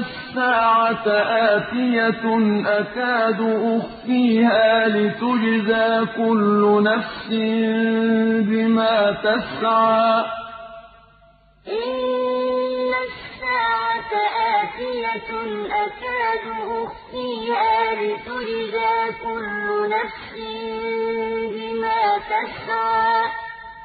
السَّاعَةَ آتِيَةٌ أَكَادُ أُخْفِيهَا لِتُجْزَىٰ كُلُّ نَفْسٍ بِمَا تَسْعَىٰ. إِنَّ السَّاعَةَ آتِيَةٌ أَكَادُ أُخْفِيهَا لِتُجْزَىٰ كُلُّ نَفْسٍ بِمَا تَسْعَىٰ.